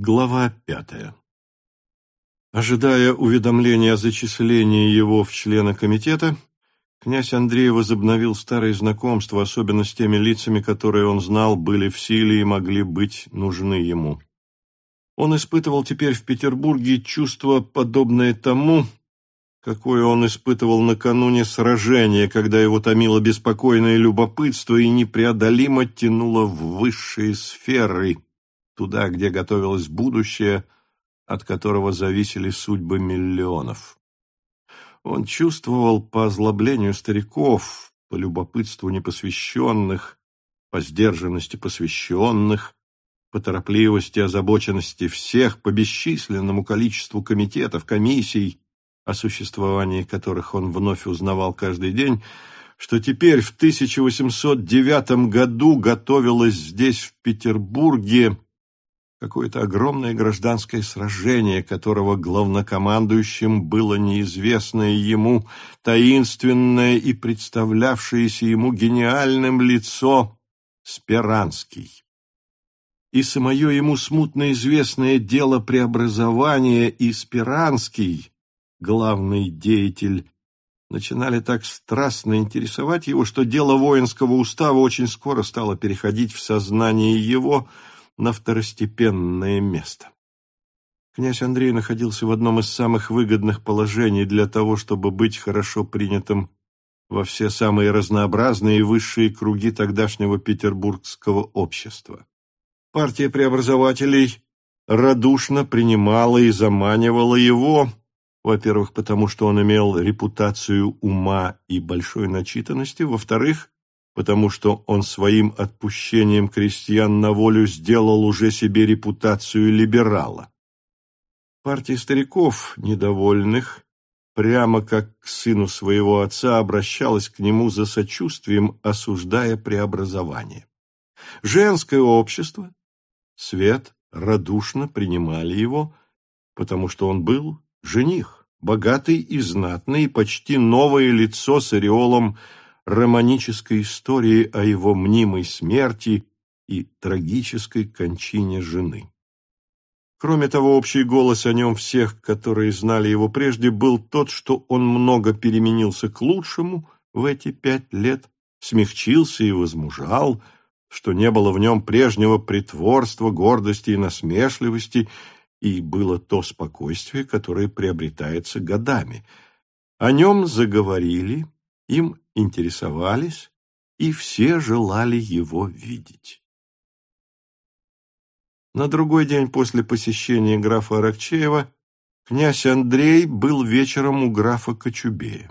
Глава пятая. Ожидая уведомления о зачислении его в члены комитета, князь Андрей возобновил старые знакомства, особенно с теми лицами, которые он знал, были в силе и могли быть нужны ему. Он испытывал теперь в Петербурге чувство, подобное тому, какое он испытывал накануне сражения, когда его томило беспокойное любопытство и непреодолимо тянуло в высшие сферы – туда, где готовилось будущее, от которого зависели судьбы миллионов. Он чувствовал по озлоблению стариков, по любопытству непосвященных, по сдержанности посвященных, по торопливости, озабоченности всех, по бесчисленному количеству комитетов, комиссий, о существовании которых он вновь узнавал каждый день, что теперь в 1809 году готовилось здесь, в Петербурге, какое-то огромное гражданское сражение, которого главнокомандующим было неизвестное ему, таинственное и представлявшееся ему гениальным лицо Сперанский. И самое ему смутно известное дело преобразования и Спиранский, главный деятель, начинали так страстно интересовать его, что дело воинского устава очень скоро стало переходить в сознание его – на второстепенное место. Князь Андрей находился в одном из самых выгодных положений для того, чтобы быть хорошо принятым во все самые разнообразные и высшие круги тогдашнего петербургского общества. Партия преобразователей радушно принимала и заманивала его, во-первых, потому что он имел репутацию ума и большой начитанности, во-вторых, потому что он своим отпущением крестьян на волю сделал уже себе репутацию либерала. Партия стариков, недовольных, прямо как к сыну своего отца, обращалась к нему за сочувствием, осуждая преобразование. Женское общество, свет, радушно принимали его, потому что он был жених, богатый и знатный, почти новое лицо с ореолом романической истории о его мнимой смерти и трагической кончине жены. Кроме того, общий голос о нем всех, которые знали его прежде, был тот, что он много переменился к лучшему в эти пять лет, смягчился и возмужал, что не было в нем прежнего притворства, гордости и насмешливости, и было то спокойствие, которое приобретается годами. О нем заговорили, им интересовались, и все желали его видеть. На другой день после посещения графа Аракчеева князь Андрей был вечером у графа Кочубея.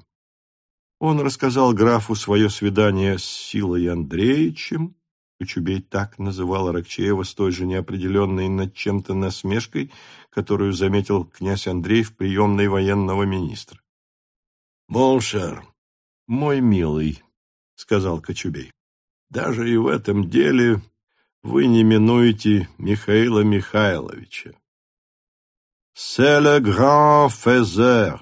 Он рассказал графу свое свидание с Силой Андреевичем, Кочубей так называл Аракчеева с той же неопределенной над чем-то насмешкой, которую заметил князь Андрей в приемной военного министра. «Mon cher, мой милый, — сказал Кочубей, — даже и в этом деле вы не минуете Михаила Михайловича. «C'est le grand faiseur».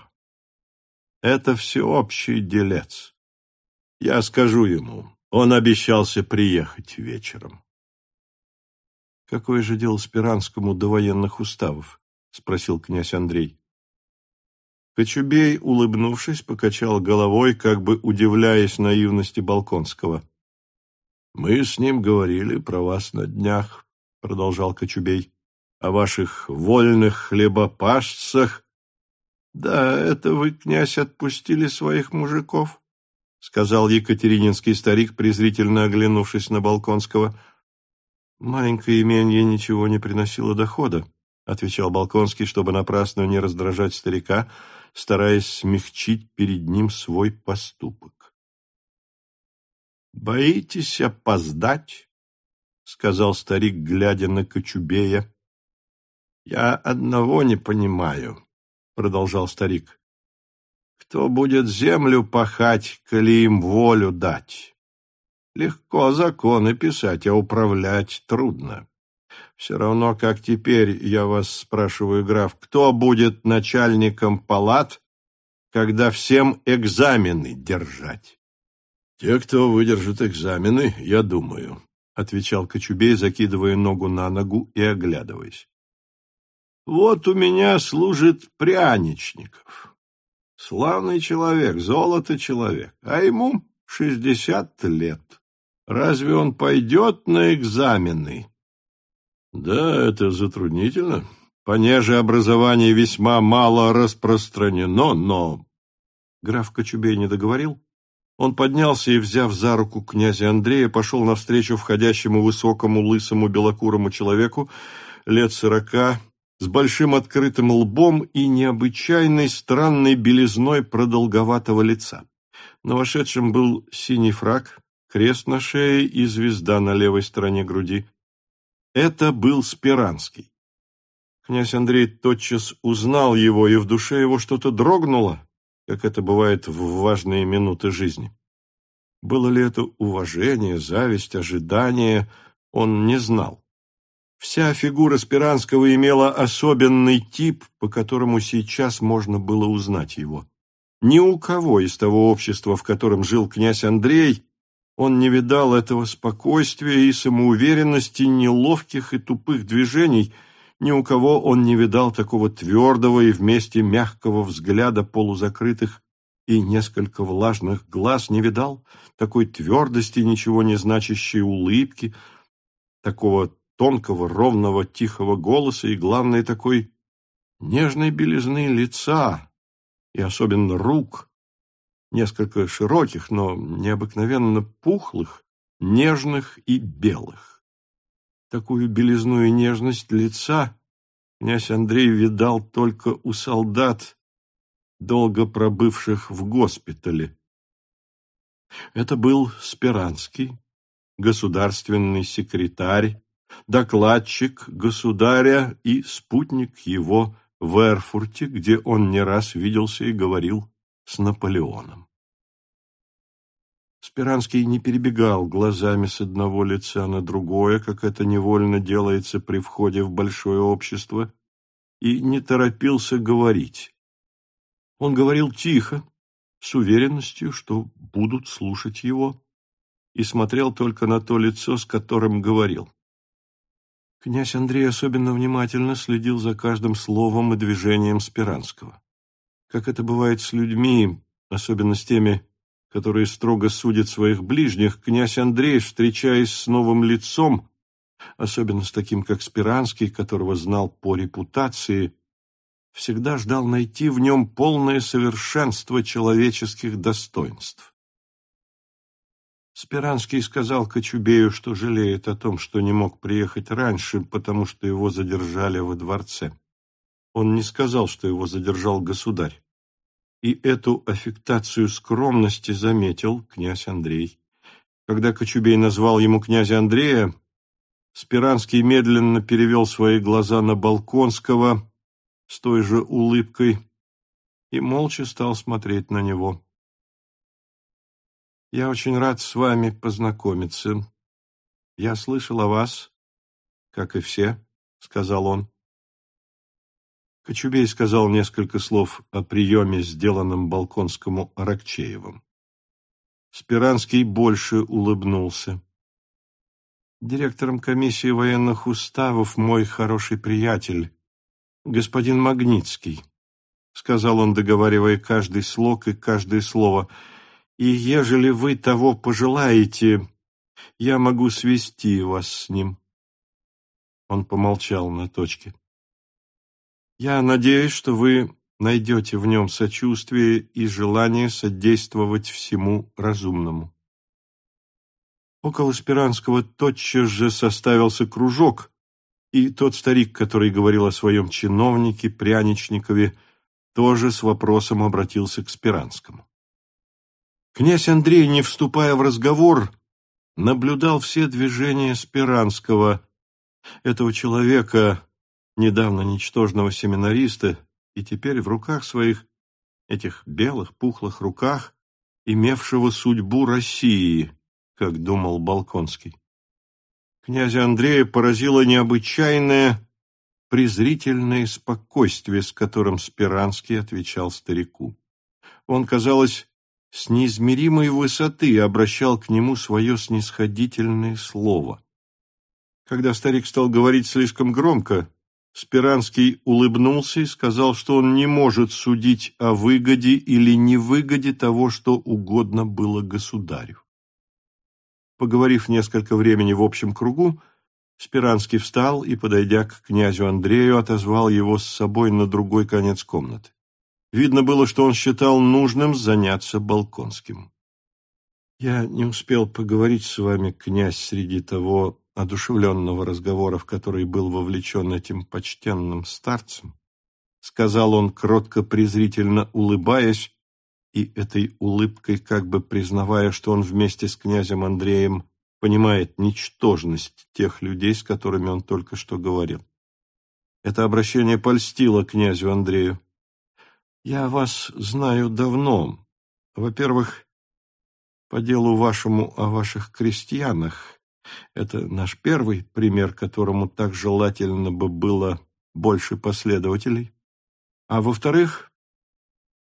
Это всеобщий делец. Я скажу ему, он обещался приехать вечером. «Какое же дело Спиранскому до военных уставов?» — спросил князь Андрей. Кочубей, улыбнувшись, покачал головой, как бы удивляясь наивности Балконского. «Мы с ним говорили про вас на днях», — продолжал Кочубей, — «о ваших вольных хлебопашцах». «Да, это вы, князь, отпустили своих мужиков», — сказал екатерининский старик, презрительно оглянувшись на Балконского. «Маленькое именье ничего не приносило дохода», — отвечал Балконский, чтобы напрасно не раздражать старика, — стараясь смягчить перед ним свой поступок. «Боитесь опоздать?» — сказал старик, глядя на Кочубея. «Я одного не понимаю», — продолжал старик. «Кто будет землю пахать, коли им волю дать? Легко законы писать, а управлять трудно. Все равно, как теперь, я вас спрашиваю, граф, кто будет начальником палат, когда всем экзамены держать? Те, кто выдержит экзамены, я думаю, отвечал Кочубей, закидывая ногу на ногу и оглядываясь. Вот у меня служит пряничников. Славный человек, золото человек, а ему шестьдесят лет. Разве он пойдет на экзамены? Да, это затруднительно. Понеже образование весьма мало распространено, но... Граф Кочубей не договорил. Он поднялся и, взяв за руку князя Андрея, пошел навстречу входящему высокому, лысому, белокурому человеку лет сорока, с большим открытым лбом и необычайной странной белизной продолговатого лица. На вошедшем был синий фраг, крест на шее и звезда на левой стороне груди. Это был Спиранский. Князь Андрей тотчас узнал его, и в душе его что-то дрогнуло, как это бывает в важные минуты жизни. Было ли это уважение, зависть, ожидание, он не знал. Вся фигура Спиранского имела особенный тип, по которому сейчас можно было узнать его. Ни у кого из того общества, в котором жил князь Андрей, он не видал этого спокойствия и самоуверенности, неловких и тупых движений, ни у кого он не видал такого твердого и вместе мягкого взгляда полузакрытых и несколько влажных глаз, не видал такой твердости, ничего не значащей улыбки, такого тонкого, ровного, тихого голоса и, главное, такой нежной белизны лица и особенно рук, несколько широких, но необыкновенно пухлых, нежных и белых. Такую белизну и нежность лица князь Андрей видал только у солдат, долго пробывших в госпитале. Это был Спиранский, государственный секретарь, докладчик государя и спутник его в Эрфурте, где он не раз виделся и говорил с Наполеоном. Спиранский не перебегал глазами с одного лица на другое, как это невольно делается при входе в большое общество, и не торопился говорить. Он говорил тихо, с уверенностью, что будут слушать его, и смотрел только на то лицо, с которым говорил. Князь Андрей особенно внимательно следил за каждым словом и движением Спиранского. Как это бывает с людьми, особенно с теми, которые строго судят своих ближних, князь Андрей, встречаясь с новым лицом, особенно с таким, как Спиранский, которого знал по репутации, всегда ждал найти в нем полное совершенство человеческих достоинств. Спиранский сказал Кочубею, что жалеет о том, что не мог приехать раньше, потому что его задержали во дворце. Он не сказал, что его задержал государь. И эту аффектацию скромности заметил князь Андрей. Когда Кочубей назвал ему князя Андрея, Спиранский медленно перевел свои глаза на Балконского с той же улыбкой и молча стал смотреть на него. Я очень рад с вами познакомиться. Я слышал о вас, как и все, — сказал он. Кочубей сказал несколько слов о приеме, сделанном Балконскому Аракчеевым. Спиранский больше улыбнулся. Директором комиссии военных уставов мой хороший приятель, господин Магнитский, — сказал он, договаривая каждый слог и каждое слово — и ежели вы того пожелаете, я могу свести вас с ним. Он помолчал на точке. Я надеюсь, что вы найдете в нем сочувствие и желание содействовать всему разумному. Около Спиранского тотчас же составился кружок, и тот старик, который говорил о своем чиновнике, Пряничникове, тоже с вопросом обратился к Спиранскому. Князь Андрей, не вступая в разговор, наблюдал все движения Спиранского, этого человека, недавно ничтожного семинариста, и теперь в руках своих, этих белых пухлых руках, имевшего судьбу России, как думал Балконский. Князя Андрея поразило необычайное презрительное спокойствие, с которым Спиранский отвечал старику. Он, казалось, с неизмеримой высоты обращал к нему свое снисходительное слово. Когда старик стал говорить слишком громко, Спиранский улыбнулся и сказал, что он не может судить о выгоде или невыгоде того, что угодно было государю. Поговорив несколько времени в общем кругу, Спиранский встал и, подойдя к князю Андрею, отозвал его с собой на другой конец комнаты. Видно было, что он считал нужным заняться Балконским. «Я не успел поговорить с вами, князь, среди того одушевленного разговора, в который был вовлечен этим почтенным старцем, сказал он, кротко-презрительно улыбаясь, и этой улыбкой как бы признавая, что он вместе с князем Андреем понимает ничтожность тех людей, с которыми он только что говорил. Это обращение польстило князю Андрею. «Я вас знаю давно. Во-первых, по делу вашему о ваших крестьянах, это наш первый пример, которому так желательно бы было больше последователей. А во-вторых,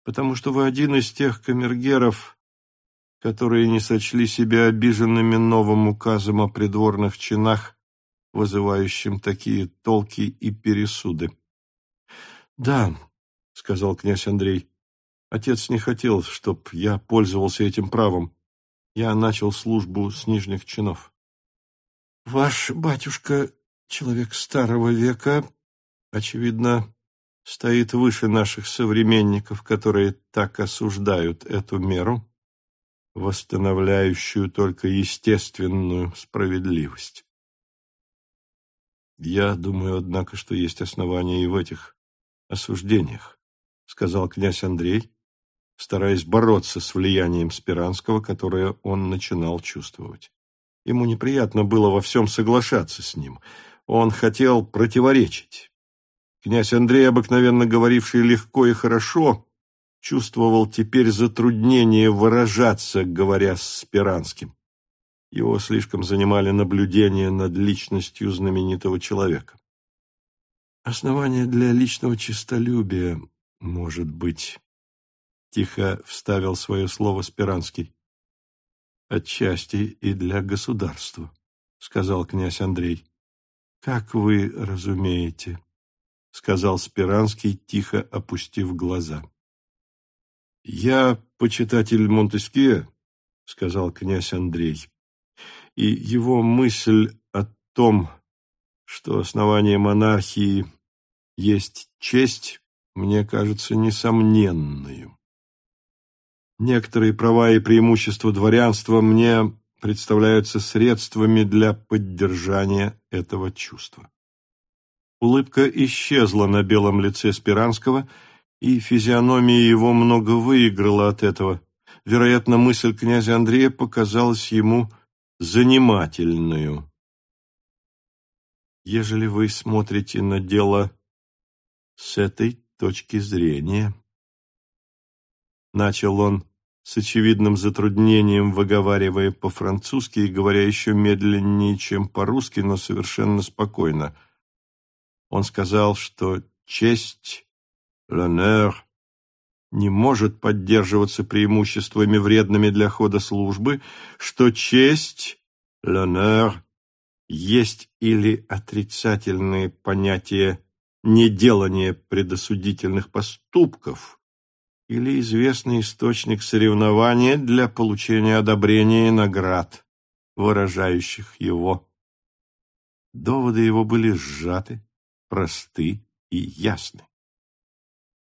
потому что вы один из тех камергеров, которые не сочли себя обиженными новым указом о придворных чинах, вызывающим такие толки и пересуды. «Да», — сказал князь Андрей, — «отец не хотел, чтоб я пользовался этим правом. Я начал службу с нижних чинов». Ваш батюшка, человек старого века, очевидно, стоит выше наших современников, которые так осуждают эту меру, восстановляющую только естественную справедливость. Я думаю, однако, что есть основания и в этих осуждениях, сказал князь Андрей, стараясь бороться с влиянием Спиранского, которое он начинал чувствовать. Ему неприятно было во всем соглашаться с ним. Он хотел противоречить. Князь Андрей, обыкновенно говоривший легко и хорошо, чувствовал теперь затруднение выражаться, говоря с Спиранским. Его слишком занимали наблюдения над личностью знаменитого человека. «Основание для личного честолюбия, может быть», — тихо вставил свое слово Спиранский отчасти и для государства, сказал князь Андрей. Как вы разумеете, сказал Спиранский, тихо опустив глаза. Я почитатель Монтескье, сказал князь Андрей, и его мысль о том, что основание монархии есть честь, мне кажется несомненную. Некоторые права и преимущества дворянства мне представляются средствами для поддержания этого чувства. Улыбка исчезла на белом лице Спиранского, и физиономия его много выиграла от этого. Вероятно, мысль князя Андрея показалась ему занимательную. Ежели вы смотрите на дело с этой точки зрения, начал он, с очевидным затруднением выговаривая по-французски и говоря еще медленнее, чем по-русски, но совершенно спокойно. Он сказал, что честь, l'honneur, не может поддерживаться преимуществами вредными для хода службы, что честь, l'honneur, есть или отрицательные понятия неделания предосудительных поступков, или известный источник соревнования для получения одобрения и наград, выражающих его. Доводы его были сжаты, просты и ясны.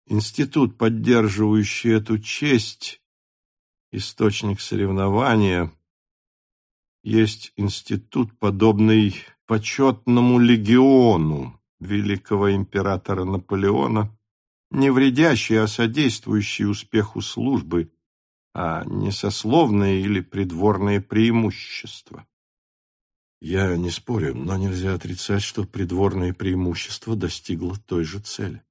Институт, поддерживающий эту честь, источник соревнования, есть институт, подобный почетному легиону великого императора Наполеона, не вредящие, а содействующие успеху службы, а не сословные или придворные преимущества. Я не спорю, но нельзя отрицать, что придворное преимущество достигло той же цели,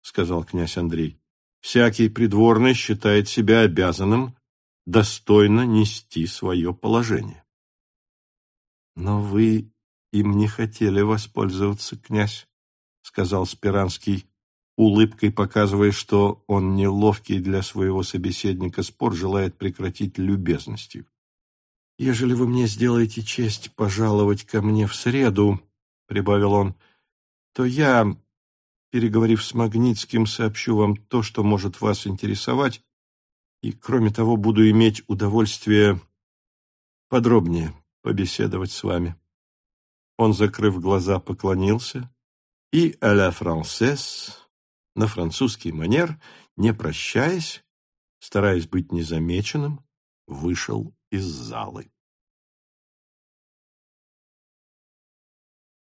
сказал князь Андрей. Всякий придворный считает себя обязанным достойно нести свое положение. Но вы им не хотели воспользоваться, князь, сказал Спиранский улыбкой показывая, что он неловкий для своего собеседника спор желает прекратить любезностью. «Ежели вы мне сделаете честь пожаловать ко мне в среду, — прибавил он, — то я, переговорив с Магнитским, сообщу вам то, что может вас интересовать, и, кроме того, буду иметь удовольствие подробнее побеседовать с вами». Он, закрыв глаза, поклонился и «à la française» на французский манер, не прощаясь, стараясь быть незамеченным, вышел из залы.